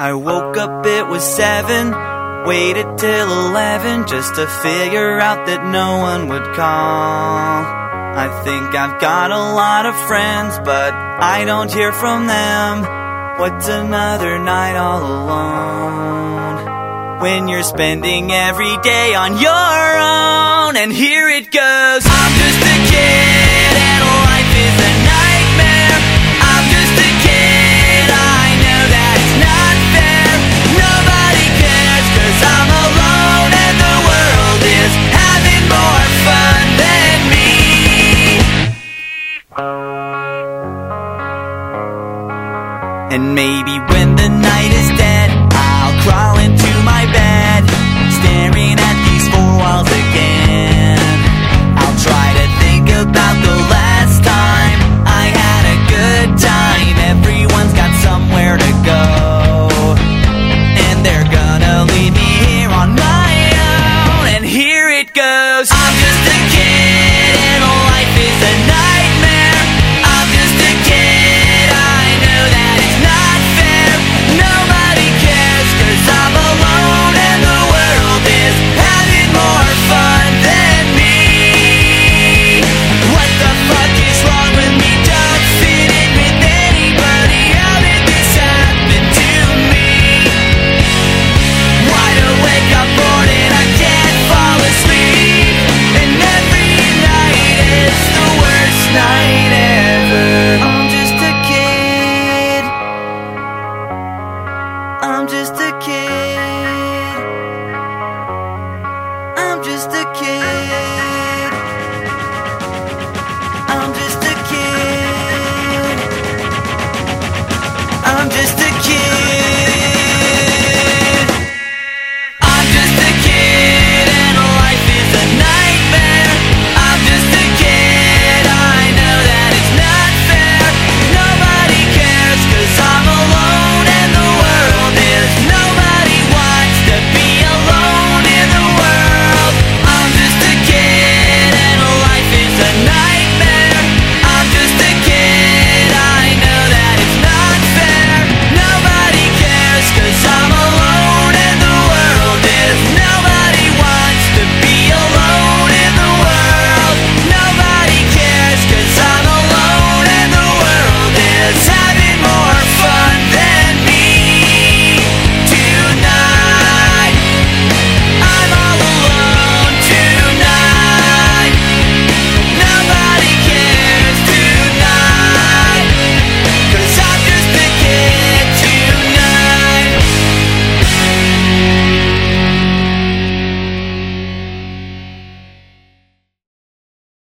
I woke up, it was seven. Waited till eleven just to figure out that no one would call. I think I've got a lot of friends, but I don't hear from them. What's another night all alone? When you're spending every day on your own, and here it goes. I'm just a kid, And maybe when the night is dead, I'll crawl into my bed, staring at these four walls again. I'll try to think about the last time I had a good time. Everyone's got somewhere to go, and they're gonna leave me here on my own. And here it goes. I'm just a kid. I'm just a kid. I'm just a kid. I'm just a